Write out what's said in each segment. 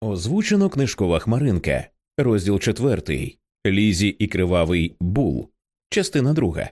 Озвучено книжкова хмаринка, розділ четвертий Лізі і кривавий бул, частина друга.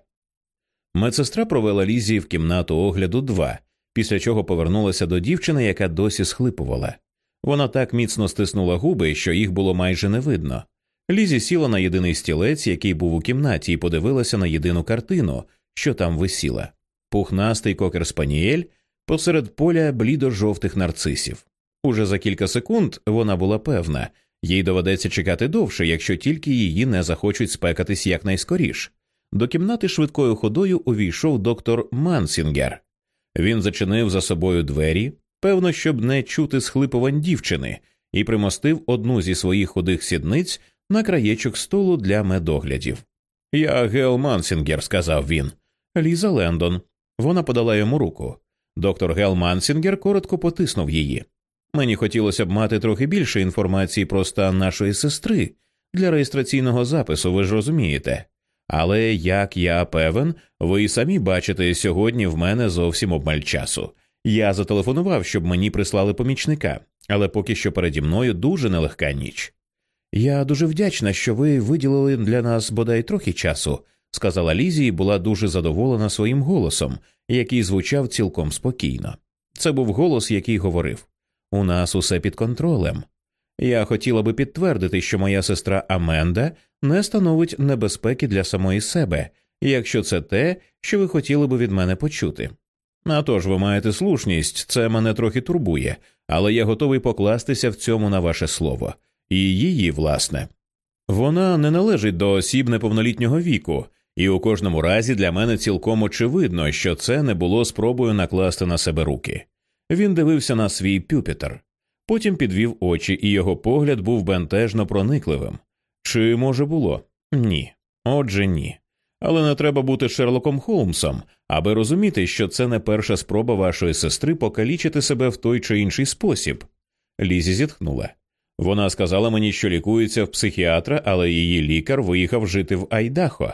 Медсестра провела Лізі в кімнату огляду 2, після чого повернулася до дівчини, яка досі схлипувала. Вона так міцно стиснула губи, що їх було майже не видно. Лізі сіла на єдиний стілець, який був у кімнаті, і подивилася на єдину картину, що там висіла. Пухнастий кокер спанієль посеред поля блідо-жовтих нарцисів. Уже за кілька секунд вона була певна, їй доведеться чекати довше, якщо тільки її не захочуть спекатись якнайскоріш. До кімнати швидкою ходою увійшов доктор Мансінгер. Він зачинив за собою двері, певно, щоб не чути схлипувань дівчини, і примостив одну зі своїх худих сідниць на краєчок столу для медоглядів. Я Гел Мансінгер, сказав він. Ліза Лендон. Вона подала йому руку. Доктор Гел Мансінгер коротко потиснув її. Мені хотілося б мати трохи більше інформації про стан нашої сестри для реєстраційного запису, ви ж розумієте. Але як я певен, ви самі бачите, сьогодні в мене зовсім обмаль часу. Я зателефонував, щоб мені прислали помічника, але поки що переді мною дуже нелегка ніч. Я дуже вдячна, що ви виділили для нас бодай трохи часу, сказала Лізі і була дуже задоволена своїм голосом, який звучав цілком спокійно. Це був голос, який говорив у нас усе під контролем. Я хотіла би підтвердити, що моя сестра Аменда не становить небезпеки для самої себе, якщо це те, що ви хотіли би від мене почути. А тож ви маєте слушність, це мене трохи турбує, але я готовий покластися в цьому на ваше слово, і її, власне. Вона не належить до осіб неповнолітнього віку, і у кожному разі для мене цілком очевидно, що це не було спробою накласти на себе руки. Він дивився на свій пюпітер, потім підвів очі, і його погляд був бентежно проникливим. Чи може було? Ні. Отже, ні. Але не треба бути Шерлоком Холмсом, аби розуміти, що це не перша спроба вашої сестри покалічити себе в той чи інший спосіб. Лізі зітхнула. Вона сказала мені, що лікується в психіатра, але її лікар виїхав жити в Айдахо.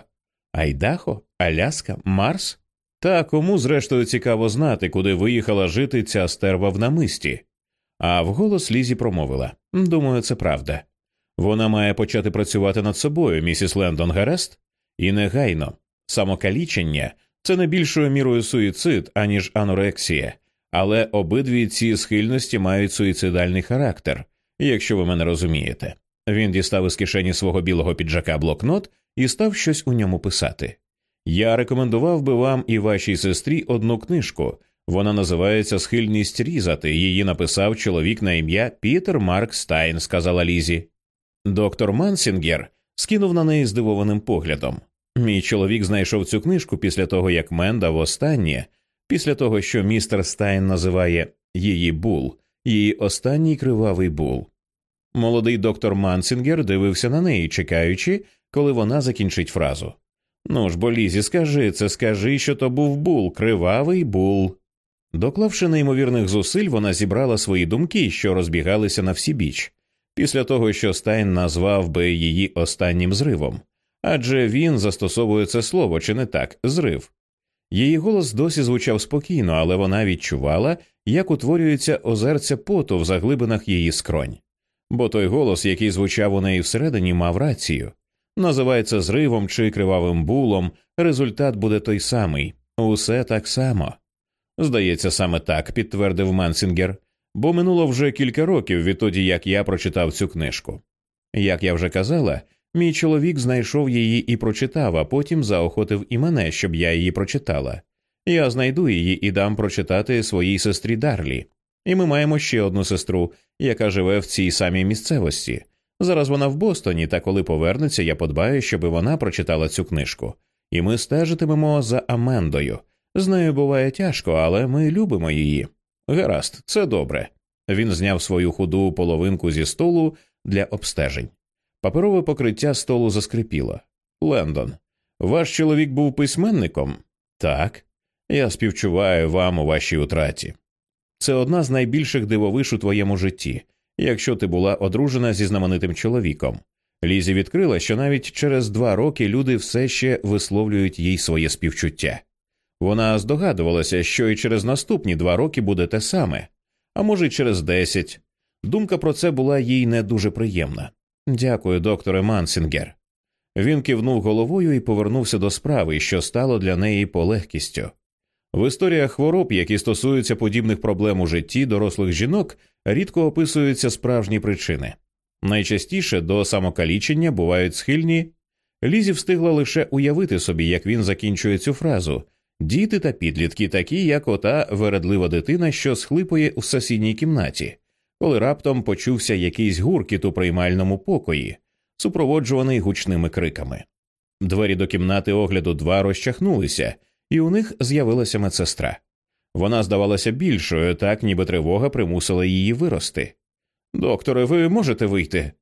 Айдахо? Аляска? Марс? Та кому, зрештою, цікаво знати, куди виїхала жити ця стерва в намисті. А вголос Лізі промовила Думаю, це правда. Вона має почати працювати над собою, місіс Лендон Герест, і негайно. Самокалічення це не більшою мірою суїцид, аніж анорексія, але обидві ці схильності мають суїцидальний характер, якщо ви мене розумієте. Він дістав із кишені свого білого піджака блокнот і став щось у ньому писати. Я рекомендував би вам і вашій сестрі одну книжку. Вона називається Схильність різати. Її написав чоловік на ім'я Пітер Марк Стайн, сказала Лізі. Доктор Мансінгер скинув на неї здивованим поглядом. Мій чоловік знайшов цю книжку після того, як Менда востаннє, після того, що містер Стайн називає її бул, її останній кривавий бул. Молодий доктор Мансінгер дивився на неї, чекаючи, коли вона закінчить фразу. Ну ж бо Лізі, скажи це, скажи, що то був бул, кривавий бул. Доклавши неймовірних зусиль, вона зібрала свої думки, що розбігалися на всебіч, після того, що Стайн назвав би її останнім зривом. Адже він застосовує це слово, чи не так, зрив. Її голос досі звучав спокійно, але вона відчувала, як утворюється озерця поту в заглибинах її скронь. Бо той голос, який звучав у неї всередині, мав рацію. Називається зривом чи кривавим булом, результат буде той самий, усе так само. Здається, саме так, підтвердив Мансінгер, бо минуло вже кілька років відтоді, як я прочитав цю книжку. Як я вже казала, мій чоловік знайшов її і прочитав, а потім заохотив і мене, щоб я її прочитала. Я знайду її і дам прочитати своїй сестрі Дарлі. І ми маємо ще одну сестру, яка живе в цій самій місцевості. Зараз вона в Бостоні, та коли повернеться, я подбаю, щоби вона прочитала цю книжку. І ми стежитимемо за Амендою. З нею буває тяжко, але ми любимо її. Гаразд, це добре. Він зняв свою худу половинку зі столу для обстежень. Паперове покриття столу заскрипіло. Лендон, ваш чоловік був письменником? Так. Я співчуваю вам у вашій утраті. Це одна з найбільших дивовиш у твоєму житті якщо ти була одружена зі знаменитим чоловіком. Лізі відкрила, що навіть через два роки люди все ще висловлюють їй своє співчуття. Вона здогадувалася, що і через наступні два роки буде те саме, а може, й через десять. Думка про це була їй не дуже приємна. Дякую, докторе Мансінгер. Він кивнув головою і повернувся до справи, що стало для неї полегкістю. В історіях хвороб, які стосуються подібних проблем у житті дорослих жінок, рідко описуються справжні причини. Найчастіше до самокалічення бувають схильні. Лізі встигла лише уявити собі, як він закінчує цю фразу діти та підлітки, такі, як ота вередлива дитина, що схлипує у сусідній кімнаті, коли раптом почувся якийсь гуркіт у приймальному покої, супроводжуваний гучними криками. Двері до кімнати огляду два розчахнулися, і у них з'явилася медсестра. Вона здавалася більшою, так ніби тривога примусила її вирости. Докторе, ви можете вийти?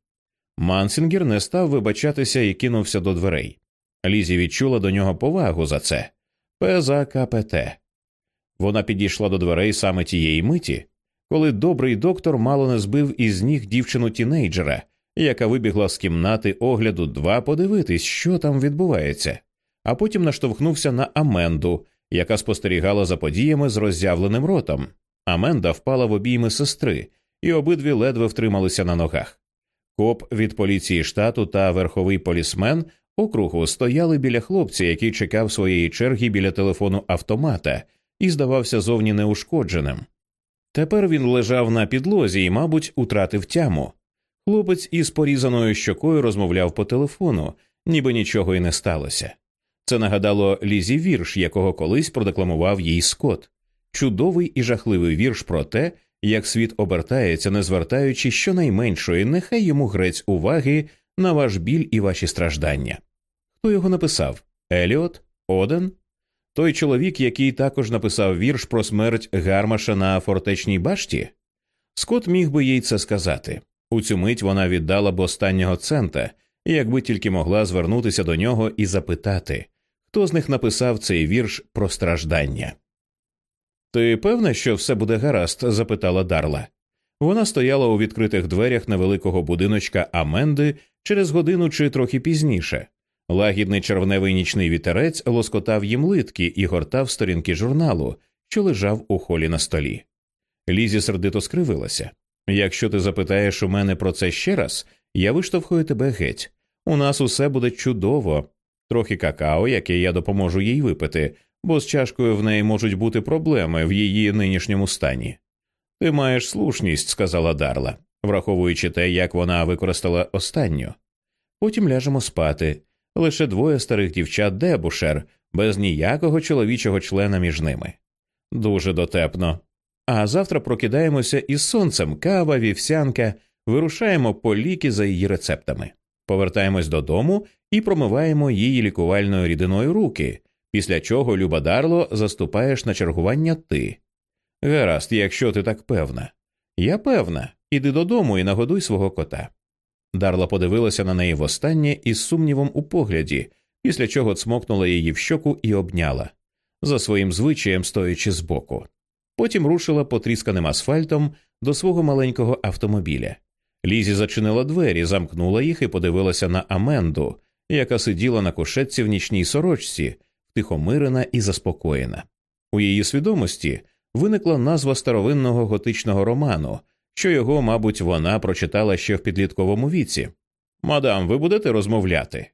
Мансінгер не став вибачатися і кинувся до дверей. Лізі відчула до нього повагу за це. ПЗКПТ. Вона підійшла до дверей саме тієї миті, коли добрий доктор мало не збив із ніг дівчину тінейджера, яка вибігла з кімнати огляду два подивитись, що там відбувається, а потім наштовхнувся на Аменду, яка спостерігала за подіями з роззявленим ротом. Аменда впала в обійми сестри, і обидві ледве втрималися на ногах. Коп від поліції штату та верховий полісмен округу стояли біля хлопця, який чекав своєї черги біля телефону автомата і здавався зовні неушкодженим. Тепер він лежав на підлозі і, мабуть, утратив тяму. Хлопець із порізаною щокою розмовляв по телефону, ніби нічого й не сталося. Це нагадало Лізі вірш, якого колись продекламував їй Скот. Чудовий і жахливий вірш про те, як світ обертається, не звертаючи щонайменшої, нехай йому грець уваги на ваш біль і ваші страждання. Хто його написав? Еліот? Оден? Той чоловік, який також написав вірш про смерть Гармаша на фортечній башті? Скот міг би їй це сказати. У цю мить вона віддала б останнього цента, якби тільки могла звернутися до нього і запитати, хто з них написав цей вірш про страждання. Ти певна, що все буде гаразд? запитала Дарла. Вона стояла у відкритих дверях невеликого будиночка Аменди через годину чи трохи пізніше. Лагідний червневий нічний вітерець лоскотав їм литки і гортав сторінки журналу, що лежав у холі на столі. Лізі сердито скривилася. Якщо ти запитаєш у мене про це ще раз, я виштовхую тебе геть. У нас усе буде чудово, трохи какао, яке я допоможу їй випити, бо з чашкою в неї можуть бути проблеми в її нинішньому стані. Ти маєш слушність, сказала Дарла, враховуючи те, як вона використала останню. Потім ляжемо спати. Лише двоє старих дівчат дебушер, без ніякого чоловічого члена між ними. Дуже дотепно. А завтра прокидаємося із сонцем, кава, вівсянка, вирушаємо по ліки за її рецептами, повертаємось додому і промиваємо її лікувальною рідиною руки, після чого, Люба Дарло, заступаєш на чергування ти. Гаразд, якщо ти так певна. Я певна, іди додому і нагодуй свого кота. Дарла подивилася на неї востаннє із сумнівом у погляді, після чого цмокнула її в щоку і обняла, за своїм звичаєм стоячи збоку. Потім рушила потрісканим асфальтом до свого маленького автомобіля. Лізі зачинила двері, замкнула їх і подивилася на Аменду, яка сиділа на кушетці в нічній сорочці, втихомирена і заспокоєна. У її свідомості виникла назва старовинного готичного роману, що його, мабуть, вона прочитала ще в підлітковому віці. Мадам, ви будете розмовляти?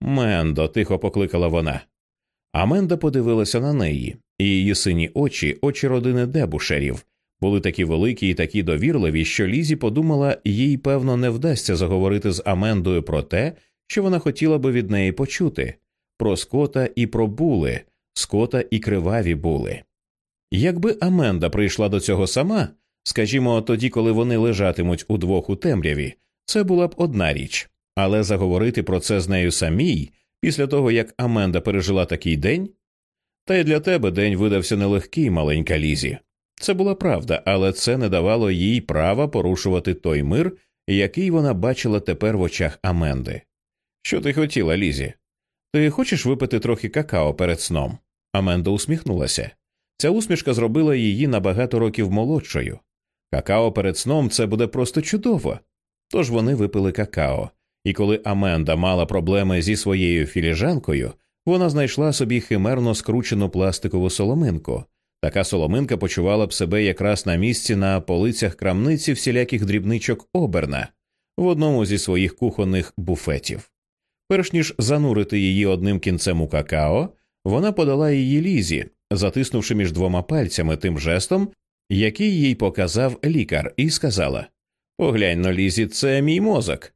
Мендо, тихо покликала вона. Аменда подивилася на неї, і її сині очі, очі родини дебушерів, були такі великі і такі довірливі, що Лізі подумала, їй, певно, не вдасться заговорити з Амендою про те, що вона хотіла би від неї почути про скота і про були, скота і криваві були. Якби Аменда прийшла до цього сама, скажімо, тоді, коли вони лежатимуть удвох у темряві, це була б одна річ, але заговорити про це з нею самій після того, як Аменда пережила такий день. Та й для тебе день видався нелегкий, маленька Лізі. Це була правда, але це не давало їй права порушувати той мир, який вона бачила тепер в очах Аменди. Що ти хотіла, Лізі? Ти хочеш випити трохи какао перед сном? Аменда усміхнулася. Ця усмішка зробила її на багато років молодшою. Какао перед сном це буде просто чудово. Тож вони випили какао, і коли Аменда мала проблеми зі своєю філіжанкою, вона знайшла собі химерно скручену пластикову соломинку, Така соломинка почувала б себе якраз на місці на полицях крамниці всіляких дрібничок оберна в одному зі своїх кухонних буфетів. Перш ніж занурити її одним кінцем у какао, вона подала її лізі, затиснувши між двома пальцями тим жестом, який їй показав лікар, і сказала Поглянь на лізі, це мій мозок.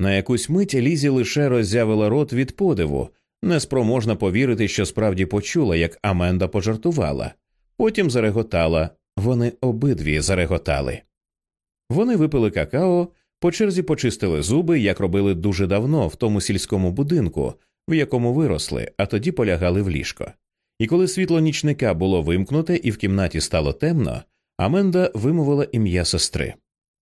На якусь мить Лізі лише роззявила рот від подиву, неспроможна повірити, що справді почула, як Аменда пожартувала. Потім зареготала, вони обидві зареготали. Вони випили какао, по черзі почистили зуби, як робили дуже давно в тому сільському будинку, в якому виросли, а тоді полягали в ліжко. І коли світло нічника було вимкнуте і в кімнаті стало темно, Аменда вимовила ім'я сестри.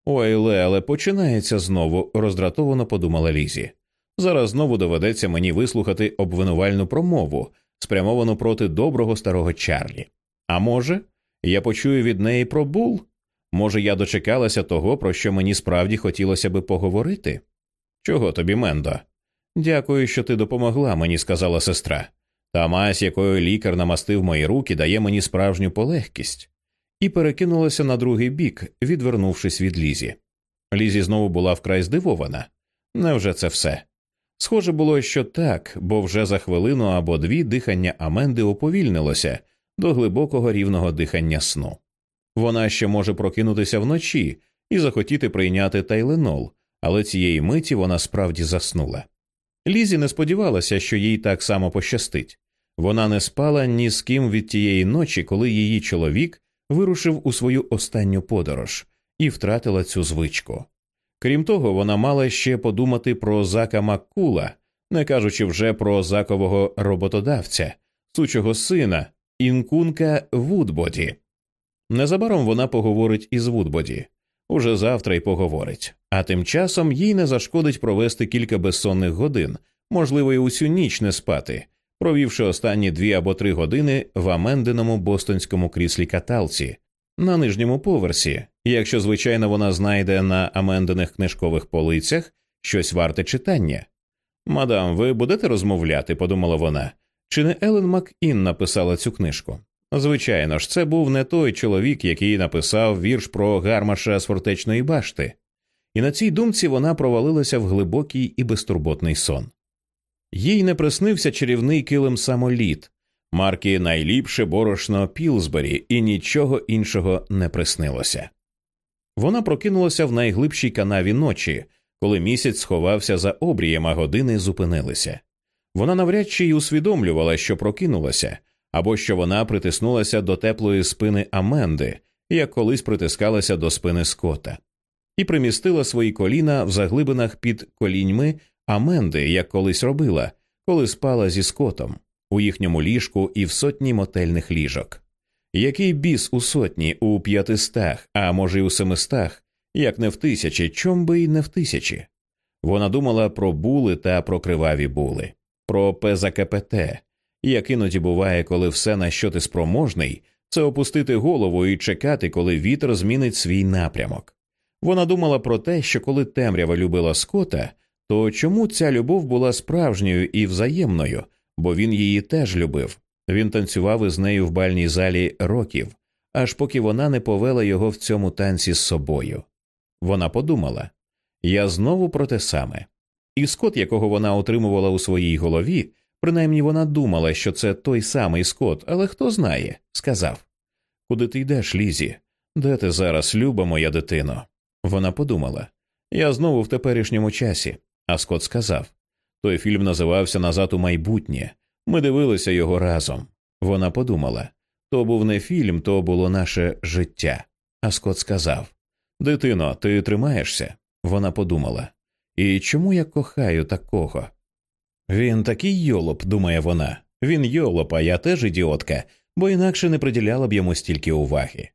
Ой, Леле, починається знову, роздратовано подумала Лізі. Зараз знову доведеться мені вислухати обвинувальну промову, спрямовану проти доброго старого Чарлі. А може, я почую від неї про бул? Може, я дочекалася того, про що мені справді хотілося би поговорити? Чого тобі, Мендо? Дякую, що ти допомогла мені, сказала сестра. Та мазь, якою лікар намастив мої руки, дає мені справжню полегкість, і перекинулася на другий бік, відвернувшись від Лізі. Лізі знову була вкрай здивована. Невже це все? Схоже було, що так, бо вже за хвилину або дві дихання Аменди уповільнилося до глибокого рівного дихання сну. Вона ще може прокинутися вночі і захотіти прийняти тайленол, але цієї миті вона справді заснула. Лізі не сподівалася, що їй так само пощастить. Вона не спала ні з ким від тієї ночі, коли її чоловік вирушив у свою останню подорож і втратила цю звичку. Крім того, вона мала ще подумати про зака Маккула, не кажучи вже про закового роботодавця, сучого сина, інкунка Вудбоді. Незабаром вона поговорить із Вудбоді. Уже завтра й поговорить, а тим часом їй не зашкодить провести кілька безсонних годин, можливо, й усю ніч не спати, провівши останні дві або три години в аменденому бостонському кріслі каталці на нижньому поверсі, якщо, звичайно, вона знайде на амендених книжкових полицях щось варте читання. Мадам, ви будете розмовляти, подумала вона. Чи не Елен Макін написала цю книжку? Звичайно ж, це був не той чоловік, який написав вірш про гармаша з фортечної башти, і на цій думці вона провалилася в глибокий і безтурботний сон. Їй не приснився чарівний килим самоліт, марки найліпше борошно Пілсбері, і нічого іншого не приснилося. Вона прокинулася в найглибшій канаві ночі, коли місяць сховався за обрієм, а години зупинилися. Вона навряд чи й усвідомлювала, що прокинулася, або що вона притиснулася до теплої спини Аменди, як колись притискалася до спини Скота, і примістила свої коліна в заглибинах під коліньми Аменди, як колись робила, коли спала зі скотом, у їхньому ліжку і в сотні мотельних ліжок. Який біс у сотні, у п'ятистах, а може й у семистах, як не в тисячі, чом би й не в тисячі. Вона думала про були та про криваві були, про ПЗКПТ, як іноді буває, коли все, на що ти спроможний, це опустити голову і чекати, коли вітер змінить свій напрямок. Вона думала про те, що коли темрява любила скота, то чому ця любов була справжньою і взаємною, бо він її теж любив. Він танцював із нею в бальній залі років, аж поки вона не повела його в цьому танці з собою. Вона подумала я знову про те саме. І скот, якого вона отримувала у своїй голові, принаймні вона думала, що це той самий скот, але хто знає, сказав Куди ти йдеш, Лізі? Де ти зараз, люба моя дитино? Вона подумала Я знову в теперішньому часі. А Скот сказав той фільм називався Назад у майбутнє. Ми дивилися його разом. Вона подумала то був не фільм, то було наше життя. А Скот сказав Дитино, ти тримаєшся? Вона подумала. І чому я кохаю такого? Він такий йолоп, думає вона. Він йолоп, а я теж ідіотка, бо інакше не приділяла б йому стільки уваги.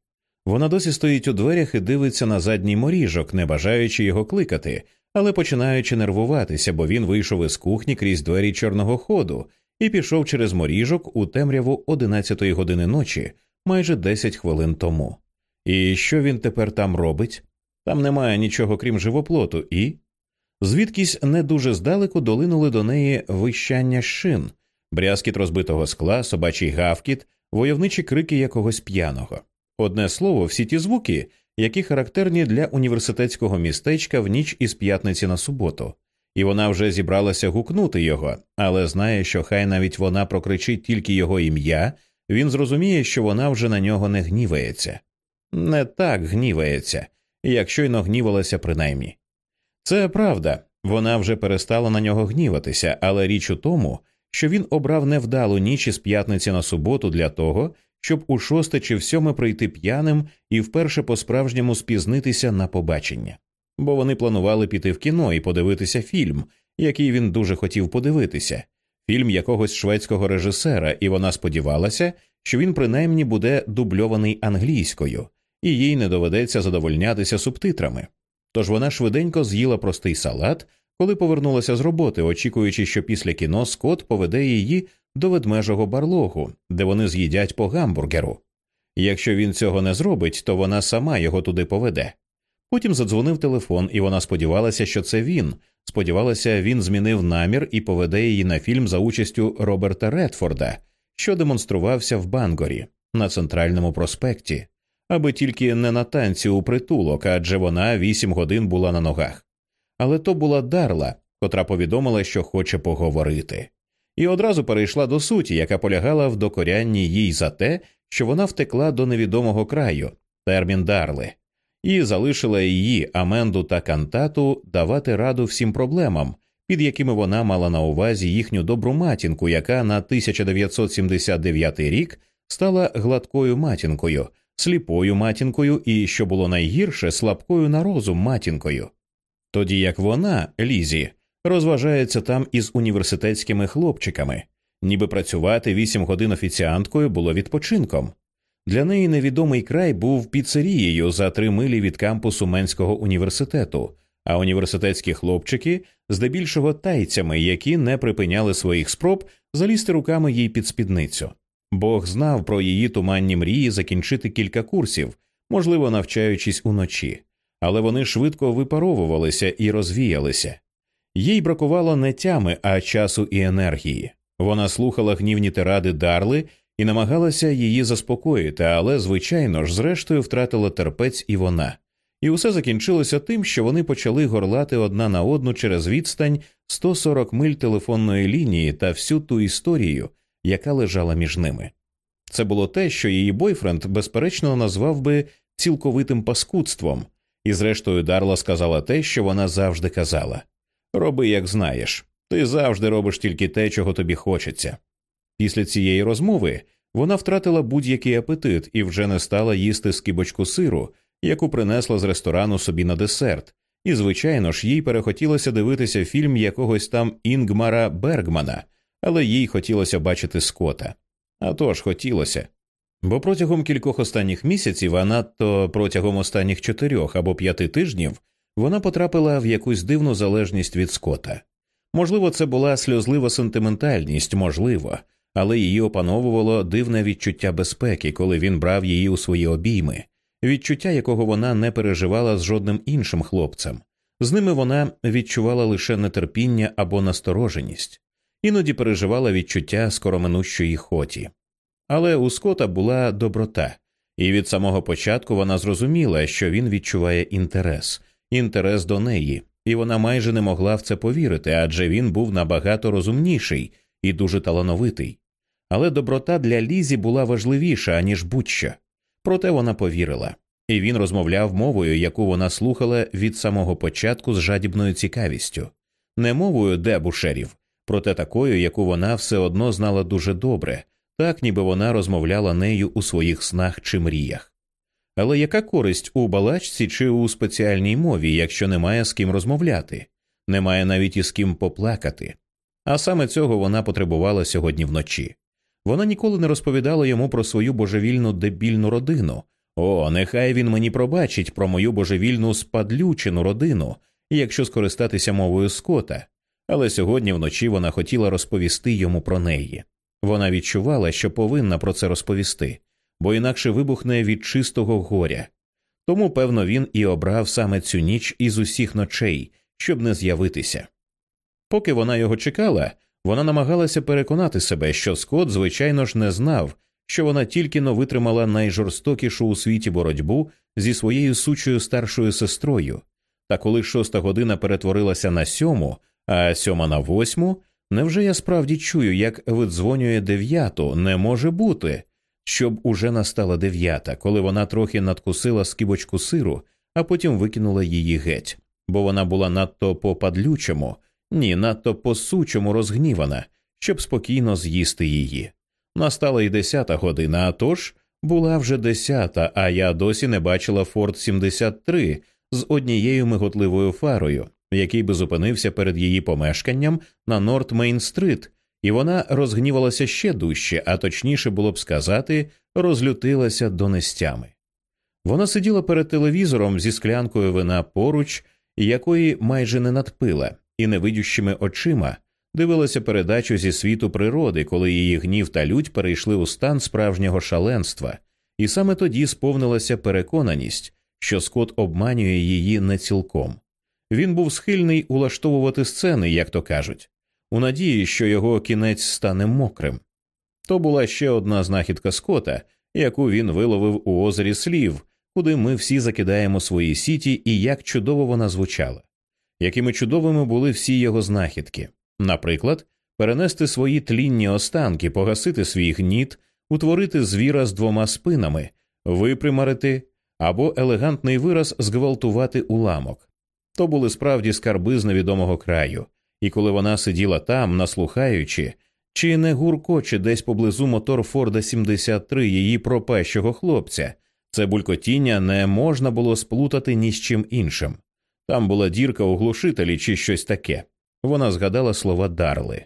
Вона досі стоїть у дверях і дивиться на задній моріжок, не бажаючи його кликати, але починаючи нервуватися, бо він вийшов із кухні крізь двері чорного ходу і пішов через моріжок у темряву одинадцятої години ночі, майже десять хвилин тому. І що він тепер там робить? Там немає нічого крім живоплоту, і. Звідкись не дуже здалеку долинули до неї вищання шин, брязкіт розбитого скла, собачий гавкіт, войовничі крики якогось п'яного. Одне слово, всі ті звуки, які характерні для університетського містечка в ніч із п'ятниці на суботу, і вона вже зібралася гукнути його, але знає, що хай навіть вона прокричить тільки його ім'я, він зрозуміє, що вона вже на нього не гнівається. Не так гнівається, як щойно гнівалася принаймні. Це правда, вона вже перестала на нього гніватися, але річ у тому, що він обрав невдалу ніч із п'ятниці на суботу для того, щоб у шосте чи в сьоме прийти п'яним і вперше по справжньому спізнитися на побачення. Бо вони планували піти в кіно і подивитися фільм, який він дуже хотів подивитися, фільм якогось шведського режисера, і вона сподівалася, що він принаймні буде дубльований англійською, і їй не доведеться задовольнятися субтитрами. Тож вона швиденько з'їла простий салат, коли повернулася з роботи, очікуючи, що після кіно Скотт поведе її до ведмежого барлогу, де вони з'їдять по гамбургеру. Якщо він цього не зробить, то вона сама його туди поведе. Потім задзвонив телефон, і вона сподівалася, що це він. Сподівалася, він змінив намір і поведе її на фільм за участю Роберта Редфорда, що демонструвався в Бангорі на центральному проспекті, аби тільки не на танці у притулок, адже вона вісім годин була на ногах. Але то була Дарла, котра повідомила, що хоче поговорити і одразу перейшла до суті, яка полягала в докорянні їй за те, що вона втекла до невідомого краю, термін Дарли, і залишила її Аменду та Кантату давати раду всім проблемам, під якими вона мала на увазі їхню добру матінку, яка на 1979 рік стала гладкою матінкою, сліпою матінкою і, що було найгірше, слабкою на розум матінкою. Тоді як вона, Лізі, розважається там із університетськими хлопчиками, ніби працювати вісім годин офіціанткою було відпочинком. Для неї невідомий край був піцерією за три милі від кампусу Менського університету, а університетські хлопчики здебільшого тайцями, які не припиняли своїх спроб залізти руками їй під спідницю. Бог знав про її туманні мрії закінчити кілька курсів, можливо, навчаючись уночі, але вони швидко випаровувалися і розвіялися. Їй бракувало не тями, а часу і енергії. Вона слухала гнівні тиради Дарли і намагалася її заспокоїти, але, звичайно ж, зрештою втратила терпець і вона. І усе закінчилося тим, що вони почали горлати одна на одну через відстань 140 миль телефонної лінії та всю ту історію, яка лежала між ними. Це було те, що її бойфренд, безперечно, назвав би цілковитим паскудством, і, зрештою, Дарла сказала те, що вона завжди казала. Роби, як знаєш, ти завжди робиш тільки те, чого тобі хочеться. Після цієї розмови вона втратила будь-який апетит і вже не стала їсти скибочку сиру, яку принесла з ресторану собі на десерт, і, звичайно ж, їй перехотілося дивитися фільм якогось там Інгмара Бергмана, але їй хотілося бачити скота. А тож хотілося. Бо протягом кількох останніх місяців, а надто протягом останніх чотирьох або п'яти тижнів, вона потрапила в якусь дивну залежність від скота. Можливо, це була сльозлива сентиментальність, можливо, але її опановувало дивне відчуття безпеки, коли він брав її у свої обійми, відчуття якого вона не переживала з жодним іншим хлопцем. З ними вона відчувала лише нетерпіння або настороженість, іноді переживала відчуття скороминущої хоті. Але у скота була доброта, і від самого початку вона зрозуміла, що він відчуває інтерес інтерес до неї, і вона майже не могла в це повірити, адже він був набагато розумніший і дуже талановитий. Але доброта для Лізі була важливіша, аніж будь-що. Проте вона повірила, і він розмовляв мовою, яку вона слухала від самого початку з жадібною цікавістю, не мовою дебушерів, проте такою, яку вона все одно знала дуже добре, так ніби вона розмовляла нею у своїх снах чи мріях. Але яка користь у балачці чи у спеціальній мові, якщо немає з ким розмовляти, немає навіть із ким поплакати? А саме цього вона потребувала сьогодні вночі. Вона ніколи не розповідала йому про свою божевільну дебільну родину. О, нехай він мені пробачить про мою божевільну спадлючену родину, якщо скористатися мовою скота. Але сьогодні вночі вона хотіла розповісти йому про неї. Вона відчувала, що повинна про це розповісти, бо інакше вибухне від чистого горя. Тому, певно, він і обрав саме цю ніч із усіх ночей, щоб не з'явитися. Поки вона його чекала, вона намагалася переконати себе, що Скот, звичайно ж, не знав, що вона тільки но витримала найжорстокішу у світі боротьбу зі своєю сучою старшою сестрою. Та коли шоста година перетворилася на сьому, а сьома на восьму, невже я справді чую, як видзвонює дев'яту, не може бути, щоб уже настала дев'ята, коли вона трохи надкусила скибочку сиру, а потім викинула її геть, бо вона була надто по падлючому, ні, надто по сучому розгнівана, щоб спокійно з'їсти її. Настала й десята година, а тож була вже десята, а я досі не бачила Форд 73 з однією миготливою фарою, який би зупинився перед її помешканням на Норт Мейн Стрит, і вона розгнівалася ще дужче, а точніше було б сказати, розлютилася донестями. Вона сиділа перед телевізором зі склянкою вина поруч, якої майже не надпила, і невидющими очима дивилася передачу зі світу природи, коли її гнів та лють перейшли у стан справжнього шаленства, і саме тоді сповнилася переконаність, що Скот обманює її не цілком. Він був схильний улаштовувати сцени, як то кажуть, у надії, що його кінець стане мокрим. То була ще одна знахідка Скота, яку він виловив у озері слів, куди ми всі закидаємо свої сіті, і як чудово вона звучала, якими чудовими були всі його знахідки. Наприклад, перенести свої тлінні останки, погасити свій гніт, утворити звіра з двома спинами, випримарити або елегантний вираз зґвалтувати уламок. То були справді скарби з невідомого краю, і коли вона сиділа там, наслухаючи, чи не гуркоче десь поблизу мотор Форда 73 її пропащого хлопця, це булькотіння не можна було сплутати ні з чим іншим. Там була дірка у глушителі чи щось таке. Вона згадала слова Дарли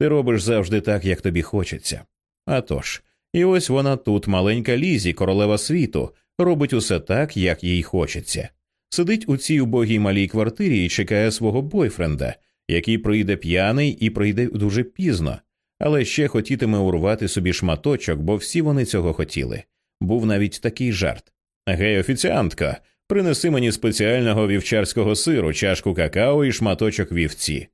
Ти робиш завжди так, як тобі хочеться. А тож, і ось вона тут, маленька Лізі, королева світу, робить усе так, як їй хочеться. Сидить у цій убогій малій квартирі і чекає свого бойфренда, який прийде п'яний і прийде дуже пізно, але ще хотітиме урвати собі шматочок, бо всі вони цього хотіли. Був навіть такий жарт. Гей, офіціантка, принеси мені спеціального вівчарського сиру, чашку какао і шматочок вівці.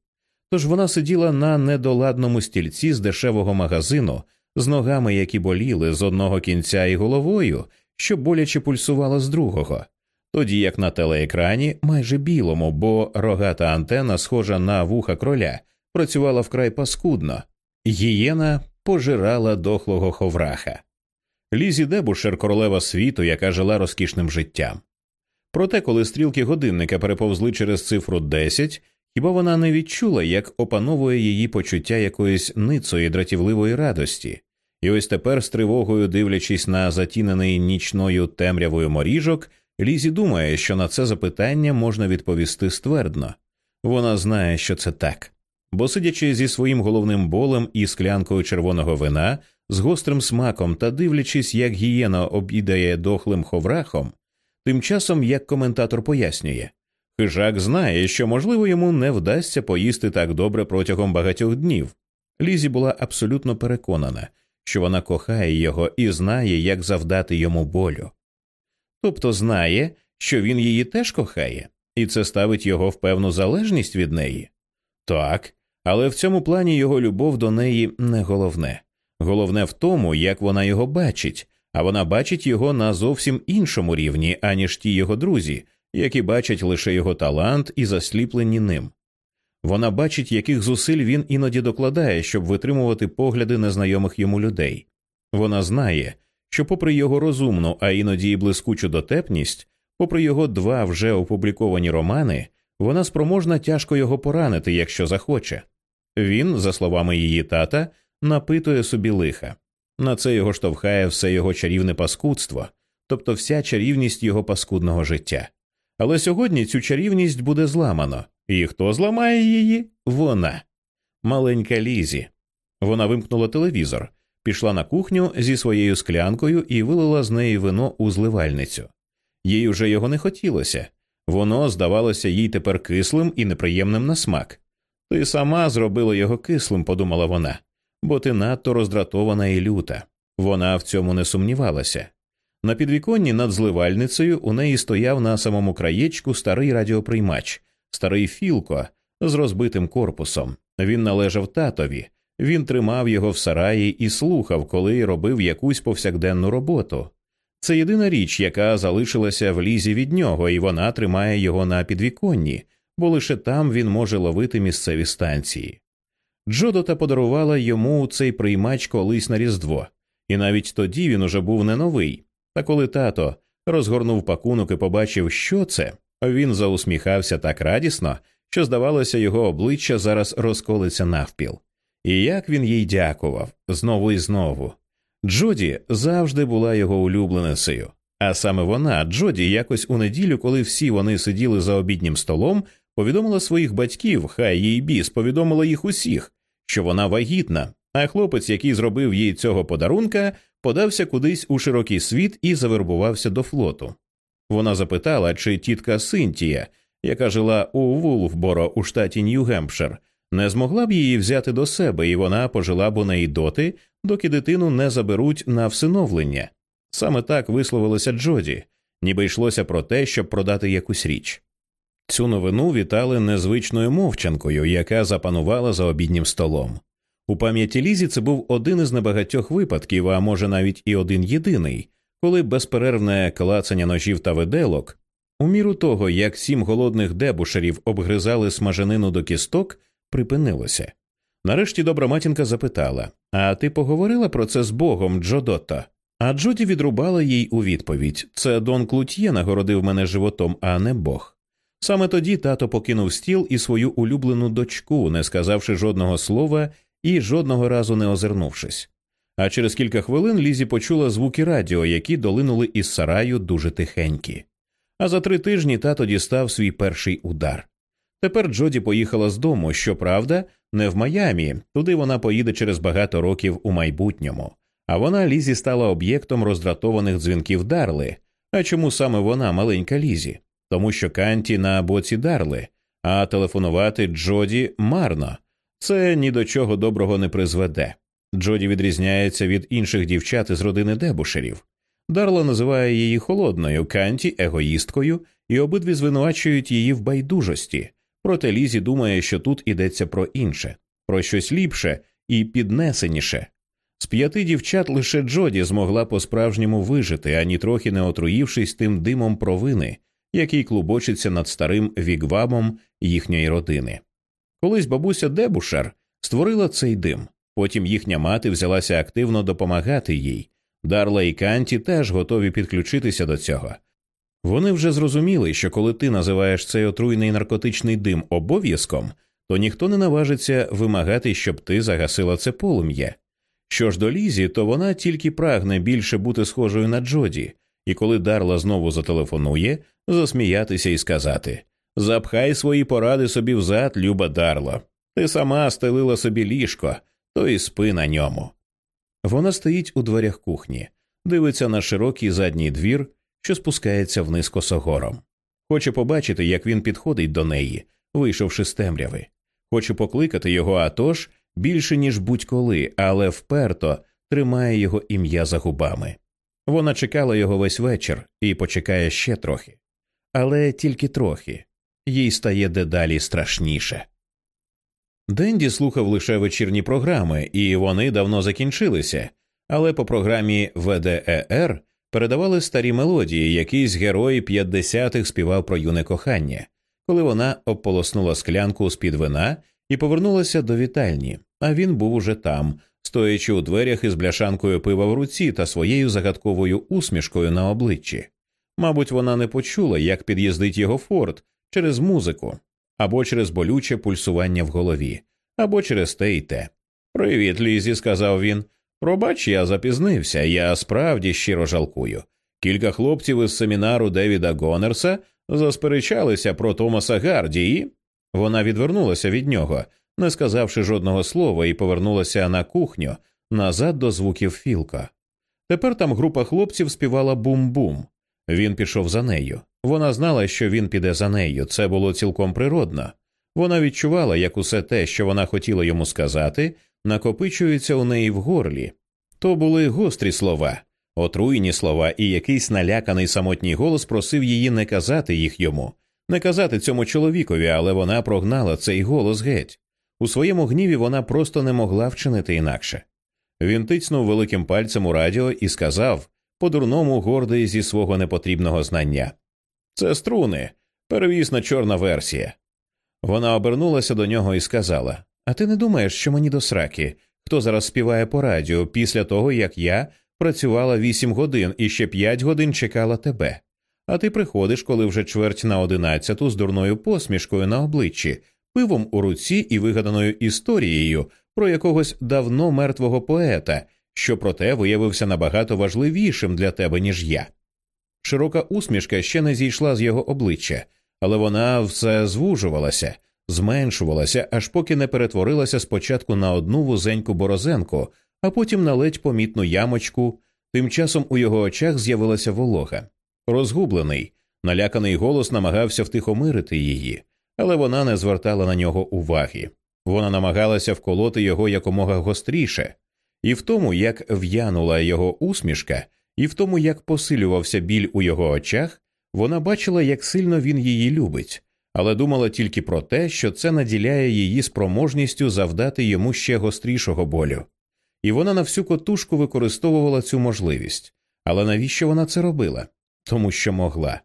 Тож вона сиділа на недоладному стільці з дешевого магазину, з ногами, які боліли з одного кінця і головою, що боляче пульсувала з другого, тоді як на телеекрані, майже білому, бо рогата антена, схожа на вуха кроля, працювала вкрай паскудно, гієна пожирала дохлого ховраха. Лізі Дебушер, королева світу, яка жила розкішним життям. Проте, коли стрілки годинника переповзли через цифру 10, хіба вона не відчула, як опановує її почуття якоїсь ницої дратівливої радості, і ось тепер, з тривогою дивлячись на затінений нічною темрявою моріжок, Лізі думає, що на це запитання можна відповісти ствердно. Вона знає, що це так. Бо, сидячи зі своїм головним болем і склянкою червоного вина, з гострим смаком та дивлячись, як гієна обідає дохлим ховрахом, тим часом як коментатор пояснює, хижак знає, що, можливо, йому не вдасться поїсти так добре протягом багатьох днів. Лізі була абсолютно переконана, що вона кохає його і знає, як завдати йому болю. Тобто знає, що він її теж кохає, і це ставить його в певну залежність від неї. Так, але в цьому плані його любов до неї не головне. Головне в тому, як вона його бачить, а вона бачить його на зовсім іншому рівні, аніж ті його друзі, які бачать лише його талант і засліплені ним. Вона бачить, яких зусиль він іноді докладає, щоб витримувати погляди незнайомих йому людей. Вона знає, що, попри його розумну, а іноді й блискучу дотепність, попри його два вже опубліковані романи, вона спроможна тяжко його поранити, якщо захоче. Він, за словами її тата, напитує собі лиха. На це його штовхає все його чарівне паскудство, тобто вся чарівність його паскудного життя. Але сьогодні цю чарівність буде зламано, і хто зламає її? Вона. Маленька Лізі. Вона вимкнула телевізор, пішла на кухню зі своєю склянкою і вилила з неї вино у зливальницю. Їй уже його не хотілося, воно здавалося їй тепер кислим і неприємним на смак. Ти сама зробила його кислим, подумала вона, бо ти надто роздратована і люта. Вона в цьому не сумнівалася. На підвіконні над зливальницею у неї стояв на самому краєчку старий радіоприймач, старий Філко з розбитим корпусом. Він належав татові, він тримав його в сараї і слухав, коли робив якусь повсякденну роботу. Це єдина річ, яка залишилася в лізі від нього, і вона тримає його на підвіконні, бо лише там він може ловити місцеві станції. Джодота подарувала йому цей приймач колись на Різдво, і навіть тоді він уже був не новий. Та коли тато розгорнув пакунок і побачив, що це, він заусміхався так радісно, що, здавалося, його обличчя зараз розколиться навпіл. І як він їй дякував знову і знову. Джоді завжди була його улюбленицею. А саме вона, Джоді, якось у неділю, коли всі вони сиділи за обіднім столом, повідомила своїх батьків, хай їй біс, повідомила їх усіх, що вона вагітна, а хлопець, який зробив їй цього подарунка, подався кудись у широкий світ і завербувався до флоту. Вона запитала, чи тітка Синтія, яка жила у Вулфборо у штаті Нью-Гемпшир, не змогла б її взяти до себе, і вона пожила б у неї доти, доки дитину не заберуть на всиновлення. Саме так висловилася Джоді, ніби йшлося про те, щоб продати якусь річ. Цю новину вітали незвичною мовчанкою, яка запанувала за обіднім столом. У пам'яті Лізі це був один із небагатьох випадків, а може навіть і один єдиний, коли безперервне клацання ножів та виделок, у міру того, як сім голодних дебушерів обгризали смаженину до кісток, припинилося. Нарешті добра матінка запитала А ти поговорила про це з Богом, Джодотто?» А Джоді відрубала їй у відповідь це Дон Клутьє нагородив мене животом, а не Бог. Саме тоді тато покинув стіл і свою улюблену дочку, не сказавши жодного слова і жодного разу не озирнувшись. А через кілька хвилин Лізі почула звуки радіо, які долинули із сараю дуже тихенькі. А за три тижні тато дістав свій перший удар. Тепер Джоді поїхала з дому, щоправда, не в Майамі, туди вона поїде через багато років у майбутньому. А вона Лізі стала об'єктом роздратованих дзвінків Дарли. А чому саме вона маленька Лізі? Тому що Канті на боці Дарли, а телефонувати Джоді марно. Це ні до чого доброго не призведе. Джоді відрізняється від інших дівчат із родини дебушерів. Дарла називає її холодною, Канті егоїсткою, і обидві звинувачують її в байдужості. Проте Лізі думає, що тут ідеться про інше, про щось ліпше і піднесеніше. З п'яти дівчат лише Джоді змогла по-справжньому вижити, ані трохи не отруївшись тим димом провини, який клубочиться над старим вігвамом їхньої родини. Колись бабуся Дебушер створила цей дим, потім їхня мати взялася активно допомагати їй. Дарла і Канті теж готові підключитися до цього. Вони вже зрозуміли, що коли ти називаєш цей отруйний наркотичний дим обов'язком, то ніхто не наважиться вимагати, щоб ти загасила це полум'я. Що ж до Лізі, то вона тільки прагне більше бути схожою на Джоді, і коли Дарла знову зателефонує, засміятися і сказати Запхай свої поради собі взад, люба Дарло. Ти сама стелила собі ліжко, то й спи на ньому. Вона стоїть у дверях кухні, дивиться на широкий задній двір, що спускається вниз косогором. Хоче побачити, як він підходить до неї, вийшовши з темряви. Хоче покликати його, а більше, ніж будь-коли, але вперто тримає його ім'я за губами. Вона чекала його весь вечір і почекає ще трохи. Але тільки трохи їй стає дедалі страшніше. Денді слухав лише вечірні програми, і вони давно закінчилися, але по програмі ВДЕР передавали старі мелодії, якийсь герой 50-х співав про юне кохання, коли вона обполоснула склянку з під вина і повернулася до вітальні, а він був уже там, стоячи у дверях із бляшанкою пива в руці та своєю загадковою усмішкою на обличчі. Мабуть, вона не почула, як під'їздить його форт через музику, або через болюче пульсування в голові, або через те й те. Привіт, Лізі, сказав він. Пробач, я запізнився, я справді щиро жалкую. Кілька хлопців із семінару Девіда Гонерса засперечалися про Томаса Гарді, і вона відвернулася від нього, не сказавши жодного слова, і повернулася на кухню назад до звуків Філка. Тепер там група хлопців співала бум-бум. Він пішов за нею. Вона знала, що він піде за нею. Це було цілком природно. Вона відчувала, як усе те, що вона хотіла йому сказати, накопичується у неї в горлі. То були гострі слова, отруйні слова, і якийсь наляканий самотній голос просив її не казати їх йому, не казати цьому чоловікові, але вона прогнала цей голос геть. У своєму гніві вона просто не могла вчинити інакше. Він тицнув великим пальцем у радіо і сказав, по дурному гордий зі свого непотрібного знання Це струни, перевісна чорна версія. Вона обернулася до нього і сказала А ти не думаєш, що мені до сраки, хто зараз співає по радіо після того, як я працювала вісім годин і ще п'ять годин чекала тебе. А ти приходиш, коли вже чверть на одинадцяту з дурною посмішкою на обличчі, пивом у руці і вигаданою історією про якогось давно мертвого поета, що проте виявився набагато важливішим для тебе, ніж я. Широка усмішка ще не зійшла з його обличчя, але вона все звужувалася, зменшувалася, аж поки не перетворилася спочатку на одну вузеньку борозенку, а потім на ледь помітну ямочку. Тим часом у його очах з'явилася волога. Розгублений, наляканий голос намагався втихомирити її, але вона не звертала на нього уваги. Вона намагалася вколоти його якомога гостріше, і в тому, як в'янула його усмішка, і в тому, як посилювався біль у його очах, вона бачила, як сильно він її любить, але думала тільки про те, що це наділяє її спроможністю завдати йому ще гострішого болю. І вона на всю котушку використовувала цю можливість. Але навіщо вона це робила? Тому що могла.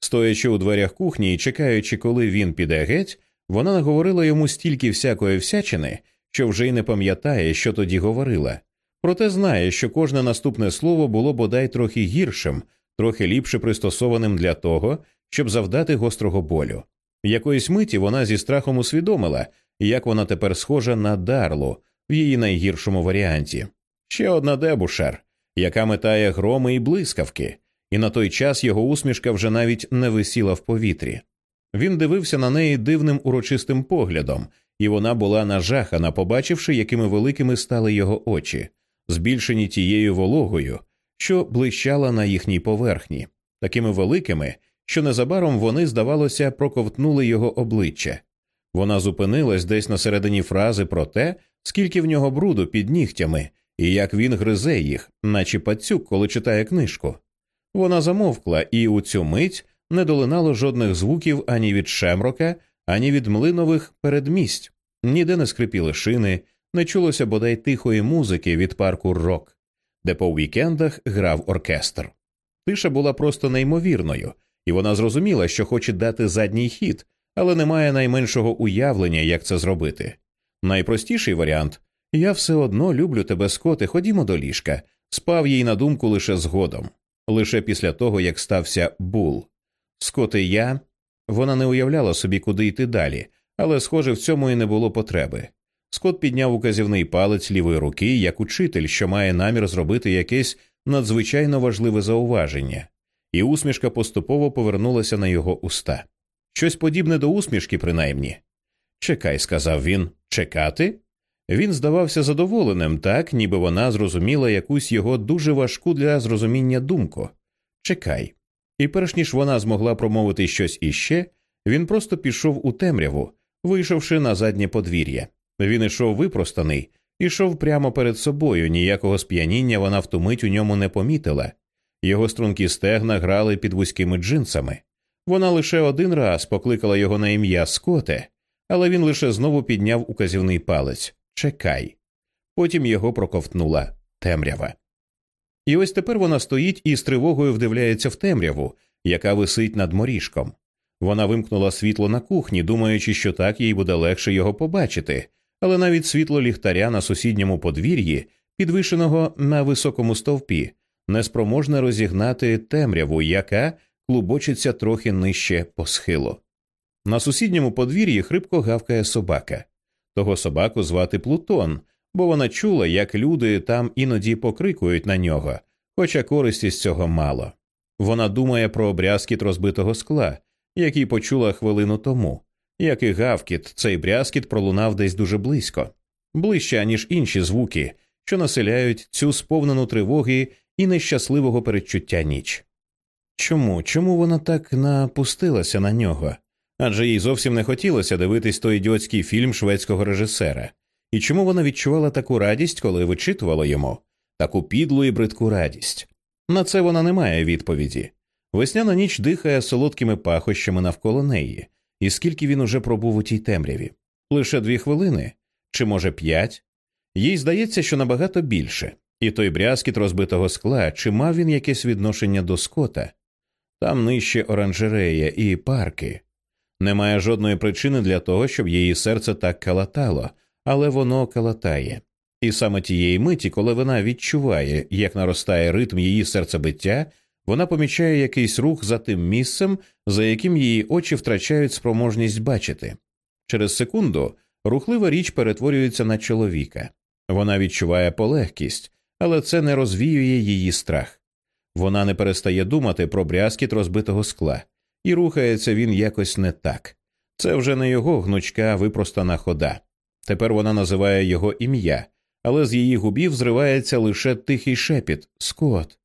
Стоячи у дверях кухні і чекаючи, коли він піде геть, вона наговорила йому стільки всякої всячини, що вже й не пам'ятає, що тоді говорила. Проте знає, що кожне наступне слово було бодай трохи гіршим, трохи ліпше пристосованим для того, щоб завдати гострого болю. Якоїсь миті вона зі страхом усвідомила, як вона тепер схожа на Дарлу в її найгіршому варіанті. Ще одна дебушер, яка метає громи і блискавки, і на той час його усмішка вже навіть не висіла в повітрі. Він дивився на неї дивним урочистим поглядом, і вона була нажахана, побачивши, якими великими стали його очі, збільшені тією вологою, що блищала на їхній поверхні, такими великими, що незабаром вони, здавалося, проковтнули його обличчя. Вона зупинилась десь на середині фрази про те, скільки в нього бруду під нігтями, і як він гризе їх, наче пацюк, коли читає книжку. Вона замовкла, і у цю мить не долинало жодних звуків ані від шемрока, ані від млинових передмість, ніде не скрипіли шини, не чулося бодай тихої музики від парку рок, де по вікендах грав оркестр. Тиша була просто неймовірною, і вона зрозуміла, що хоче дати задній хід, але не має найменшого уявлення, як це зробити. Найпростіший варіант я все одно люблю тебе, скоти, ходімо до ліжка, спав їй на думку лише згодом, лише після того, як стався бул. Скот і я вона не уявляла собі, куди йти далі, але, схоже, в цьому і не було потреби. Скот підняв указівний палець лівої руки, як учитель, що має намір зробити якесь надзвичайно важливе зауваження, і усмішка поступово повернулася на його уста. Щось подібне до усмішки, принаймні. Чекай, сказав він, чекати? Він здавався задоволеним, так, ніби вона зрозуміла якусь його дуже важку для зрозуміння думку. Чекай. І перш ніж вона змогла промовити щось іще, він просто пішов у темряву, вийшовши на заднє подвір'я. Він ішов випростаний, ішов прямо перед собою, ніякого сп'яніння вона в ту мить у ньому не помітила. Його стрункі стегна грали під вузькими джинсами. Вона лише один раз покликала його на ім'я Скоте, але він лише знову підняв указівний палець Чекай. Потім його проковтнула темрява. І ось тепер вона стоїть і з тривогою вдивляється в темряву, яка висить над моріжком. Вона вимкнула світло на кухні, думаючи, що так їй буде легше його побачити, але навіть світло ліхтаря на сусідньому подвір'ї, підвишеного на високому стовпі, неспроможне розігнати темряву, яка клубочиться трохи нижче по схилу. На сусідньому подвір'ї хрипко гавкає собака. Того собаку звати Плутон, бо вона чула, як люди там іноді покрикують на нього, хоча користі з цього мало. Вона думає про обрязкіт розбитого скла, який почула хвилину тому, як і гавкіт, цей брязкіт пролунав десь дуже близько, ближче, ніж інші звуки, що населяють цю сповнену тривоги і нещасливого передчуття ніч. Чому? Чому вона так напустилася на нього? Адже їй зовсім не хотілося дивитись той ідіотський фільм шведського режисера. І чому вона відчувала таку радість, коли вичитувала йому, таку підлу і бридку радість? На це вона не має відповіді. Весняна ніч дихає солодкими пахощами навколо неї, і скільки він уже пробув у тій темряві. Лише дві хвилини, чи, може, п'ять. Їй здається, що набагато більше, і той брязкіт розбитого скла, чи мав він якесь відношення до скота, там нижче оранжерея і парки. Немає жодної причини для того, щоб її серце так калатало, але воно калатає. І саме тієї миті, коли вона відчуває, як наростає ритм її серцебиття, вона помічає якийсь рух за тим місцем, за яким її очі втрачають спроможність бачити. Через секунду рухлива річ перетворюється на чоловіка. Вона відчуває полегкість, але це не розвіює її страх. Вона не перестає думати про брязкіт розбитого скла, і рухається він якось не так. Це вже не його гнучка випростана хода. Тепер вона називає його ім'я, але з її губів зривається лише тихий шепіт Скот.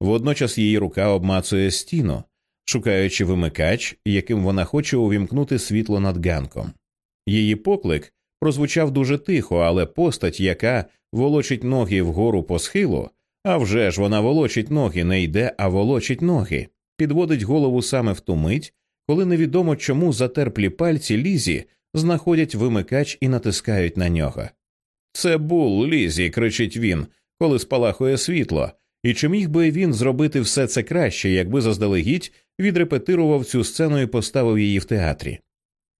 Водночас її рука обмацує стіну, шукаючи вимикач, яким вона хоче увімкнути світло над ганком. Її поклик прозвучав дуже тихо, але постать, яка волочить ноги вгору по схилу, а вже ж вона волочить ноги, не йде, а волочить ноги, підводить голову саме в ту мить, коли невідомо чому затерплі пальці лізі знаходять вимикач і натискають на нього. Це бул лізі, кричить він, коли спалахує світло, і чи міг би він зробити все це краще, якби заздалегідь відрепетирував цю сцену і поставив її в театрі?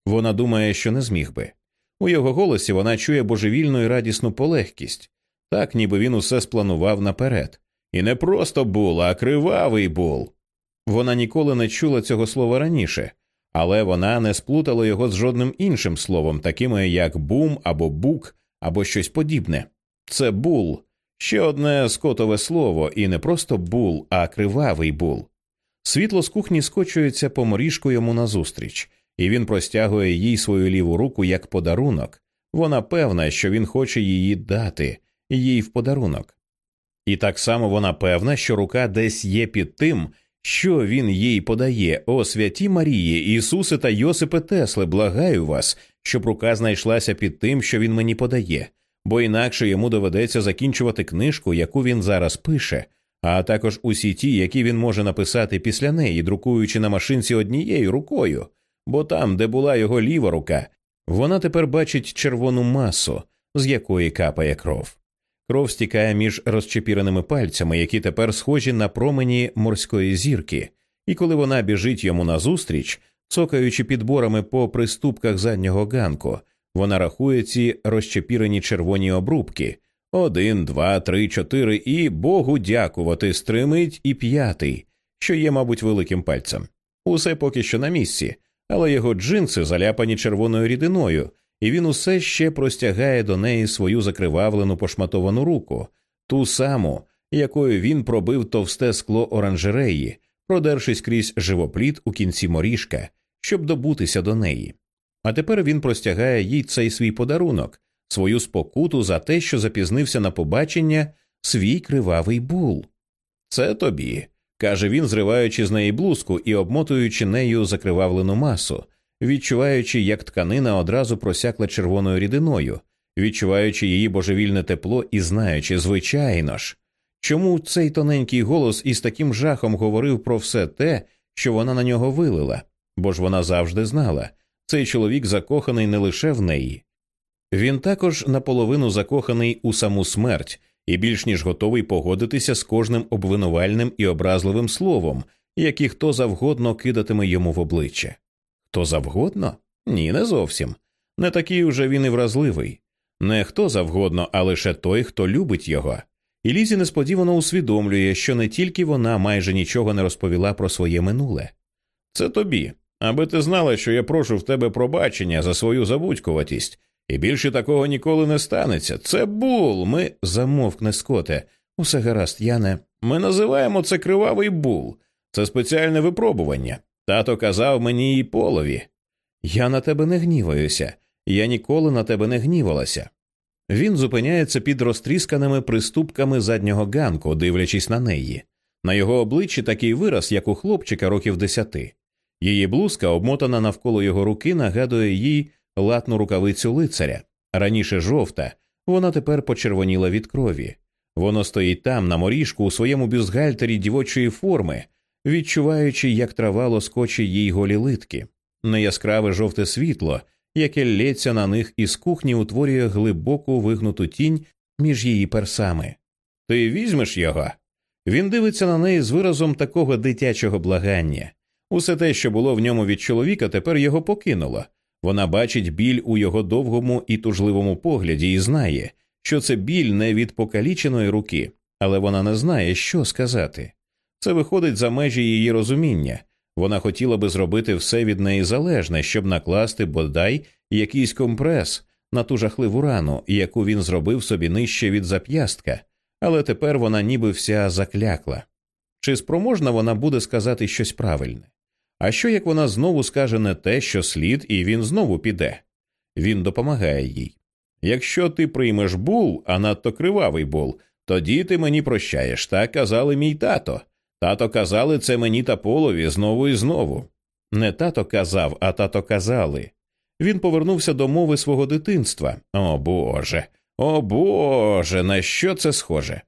Вона думає, що не зміг би. У його голосі вона чує божевільну і радісну полегкість, так ніби він усе спланував наперед. І не просто бул, а кривавий бул. Вона ніколи не чула цього слова раніше, але вона не сплутала його з жодним іншим словом, такими як бум або бук або щось подібне. Це бул, ще одне скотове слово, і не просто бул, а кривавий бул. Світло з кухні скочується по моріжку йому назустріч, і він простягує їй свою ліву руку як подарунок. Вона певна, що він хоче її дати, їй в подарунок. І так само вона певна, що рука десь є під тим, що він їй подає, о святі Марії, Ісусе та Йосипе Тесли, благаю вас, щоб рука знайшлася під тим, що він мені подає, бо інакше йому доведеться закінчувати книжку, яку він зараз пише, а також усі ті, які він може написати після неї, друкуючи на машинці однією рукою, бо там, де була його ліва рука, вона тепер бачить червону масу, з якої капає кров. Кров стікає між розчепіреними пальцями, які тепер схожі на промені морської зірки, і коли вона біжить йому назустріч, цокаючи підборами по приступках заднього ганку, вона рахує ці розчепірені червоні обрубки один, два, три, чотири, і Богу дякувати, стримить і п'ятий, що є, мабуть, великим пальцем. Усе поки що на місці, але його джинси заляпані червоною рідиною, і він усе ще простягає до неї свою закривавлену пошматовану руку, ту саму, якою він пробив товсте скло оранжереї, продершись крізь живопліт у кінці моріжка, щоб добутися до неї. А тепер він простягає їй цей свій подарунок, свою спокуту за те, що запізнився на побачення, свій кривавий бул. Це тобі, каже він, зриваючи з неї блузку і обмотуючи нею закривавлену масу, відчуваючи, як тканина одразу просякла червоною рідиною, відчуваючи її божевільне тепло і знаючи, звичайно ж, чому цей тоненький голос із таким жахом говорив про все те, що вона на нього вилила, бо ж вона завжди знала цей чоловік закоханий не лише в неї. Він також наполовину закоханий у саму смерть і більш ніж готовий погодитися з кожним обвинувальним і образливим словом, які хто завгодно кидатиме йому в обличчя. Хто завгодно? Ні, не зовсім. Не такий уже він і вразливий. Не хто завгодно, а лише той, хто любить його. І Лізі несподівано усвідомлює, що не тільки вона майже нічого не розповіла про своє минуле. Це тобі, аби ти знала, що я прошу в тебе пробачення за свою забудькуватість, і більше такого ніколи не станеться. Це бул. Ми замовкне скоте. Усе гаразд, Яне. Ми називаємо це кривавий бул. Це спеціальне випробування. Тато казав мені і полові. Я на тебе не гніваюся, я ніколи на тебе не гнівалася. Він зупиняється під розтрісканими приступками заднього ганку, дивлячись на неї. На його обличчі такий вираз, як у хлопчика років десяти. Її блузка, обмотана навколо його руки, нагадує їй латну рукавицю лицаря. Раніше жовта, вона тепер почервоніла від крові. Воно стоїть там, на моріжку, у своєму бюстгальтері дівочої форми, відчуваючи, як трава лоскоче їй голі литки. Неяскраве жовте світло, яке лється на них із кухні, утворює глибоку вигнуту тінь між її персами. Ти візьмеш його? Він дивиться на неї з виразом такого дитячого благання. Усе те, що було в ньому від чоловіка, тепер його покинуло. Вона бачить біль у його довгому і тужливому погляді і знає, що це біль не від покаліченої руки, але вона не знає, що сказати. Це виходить за межі її розуміння. Вона хотіла би зробити все від неї залежне, щоб накласти бодай якийсь компрес на ту жахливу рану, яку він зробив собі нижче від зап'ястка, але тепер вона ніби вся заклякла. Чи спроможна вона буде сказати щось правильне? А що як вона знову скаже не те, що слід, і він знову піде? Він допомагає їй. Якщо ти приймеш бул, а надто кривавий бул, тоді ти мені прощаєш, так казали мій тато. Тато казали це мені та полові знову і знову. Не тато казав, а тато казали. Він повернувся до мови свого дитинства. О Боже, о Боже, на що це схоже?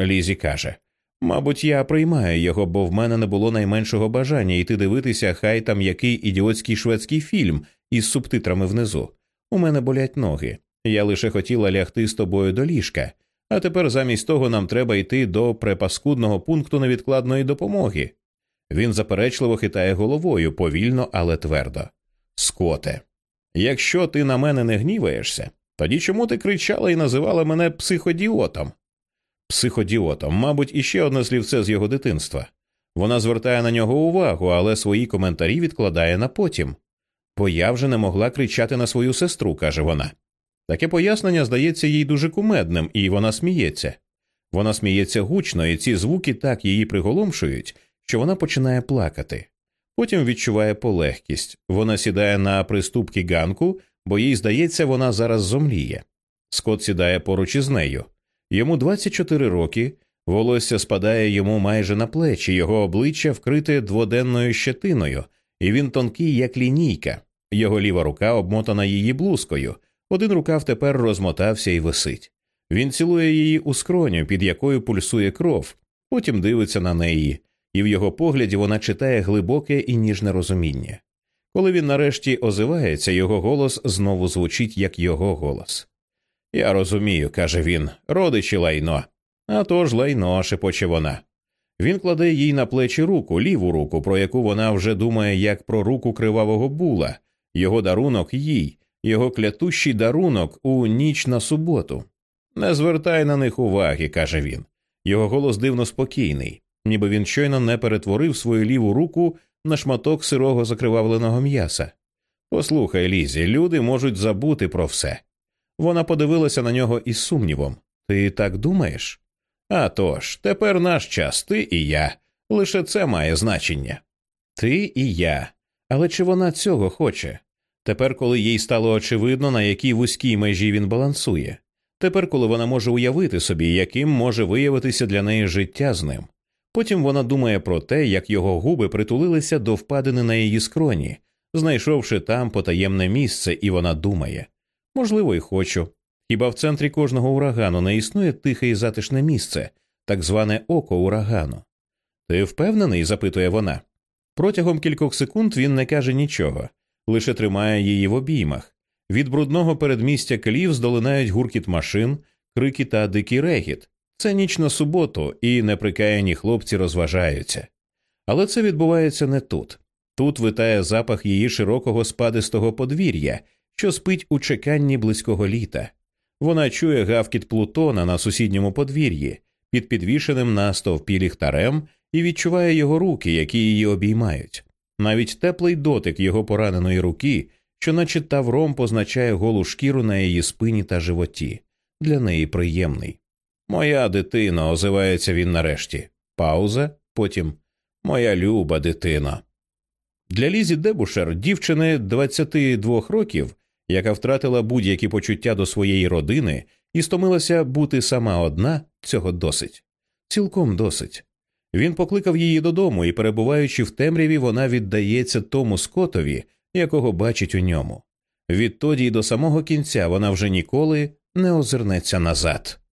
Лізі каже Мабуть, я приймаю його, бо в мене не було найменшого бажання йти дивитися, хай там який ідіотський шведський фільм із субтитрами внизу. У мене болять ноги. Я лише хотіла лягти з тобою до ліжка, а тепер замість того нам треба йти до препаскудного пункту невідкладної допомоги. Він заперечливо хитає головою повільно, але твердо. Скоте, якщо ти на мене не гніваєшся, тоді чому ти кричала і називала мене психодіотом? Психодіотом, мабуть, іще одне слівце з його дитинства. Вона звертає на нього увагу, але свої коментарі відкладає на потім. Бо я вже не могла кричати на свою сестру, каже вона. Таке пояснення здається їй дуже кумедним, і вона сміється. Вона сміється гучно, і ці звуки так її приголомшують, що вона починає плакати. Потім відчуває полегкість. Вона сідає на приступки ганку, бо їй здається, вона зараз зомліє. Скот сідає поруч із нею. Йому 24 роки, волосся спадає йому майже на плечі, його обличчя вкрите дводенною щетиною, і він тонкий, як лінійка. Його ліва рука обмотана її блузкою, один рукав тепер розмотався і висить. Він цілує її у скроню, під якою пульсує кров, потім дивиться на неї, і в його погляді вона читає глибоке і ніжне розуміння. Коли він нарешті озивається, його голос знову звучить як його голос. Я розумію, каже він, родичі лайно. «А то ж лайно, шепоче вона. Він кладе їй на плечі руку, ліву руку, про яку вона вже думає як про руку кривавого була, його дарунок їй, його клятущий дарунок у ніч на суботу. Не звертай на них уваги, каже він. Його голос дивно спокійний, ніби він щойно не перетворив свою ліву руку на шматок сирого закривавленого м'яса. Послухай, Лізі, люди можуть забути про все. Вона подивилася на нього із сумнівом. Ти так думаєш? «А тож, тепер наш час, ти і я. Лише це має значення. Ти і я. Але чи вона цього хоче? Тепер, коли їй стало очевидно, на якій вузькій межі він балансує, тепер, коли вона може уявити собі, яким може виявитися для неї життя з ним. Потім вона думає про те, як його губи притулилися до впадини на її скроні, знайшовши там потаємне місце, і вона думає можливо, й хочу. Хіба в центрі кожного урагану не існує тихе і затишне місце, так зване око урагану? Ти впевнений? запитує вона. Протягом кількох секунд він не каже нічого, лише тримає її в обіймах. Від брудного передмістя клів здолинають гуркіт машин, крики та дикий регіт. Це ніч на суботу, і неприкаяні хлопці розважаються. Але це відбувається не тут. Тут витає запах її широкого спадистого подвір'я, що спить у чеканні близького літа. Вона чує гавкіт Плутона на сусідньому подвір'ї, під підвішеним на стовпі ліхтарем, і відчуває його руки, які її обіймають. Навіть теплий дотик його пораненої руки, що наче тавром позначає голу шкіру на її спині та животі, для неї приємний. Моя дитина, озивається він нарешті. Пауза, потім Моя люба дитина. Для Лізі Дебушер, дівчини 22 років, яка втратила будь-які почуття до своєї родини і стомилася бути сама одна, цього досить. Цілком досить. Він покликав її додому, і, перебуваючи в темряві, вона віддається тому скотові, якого бачить у ньому. Відтоді й до самого кінця вона вже ніколи не озирнеться назад.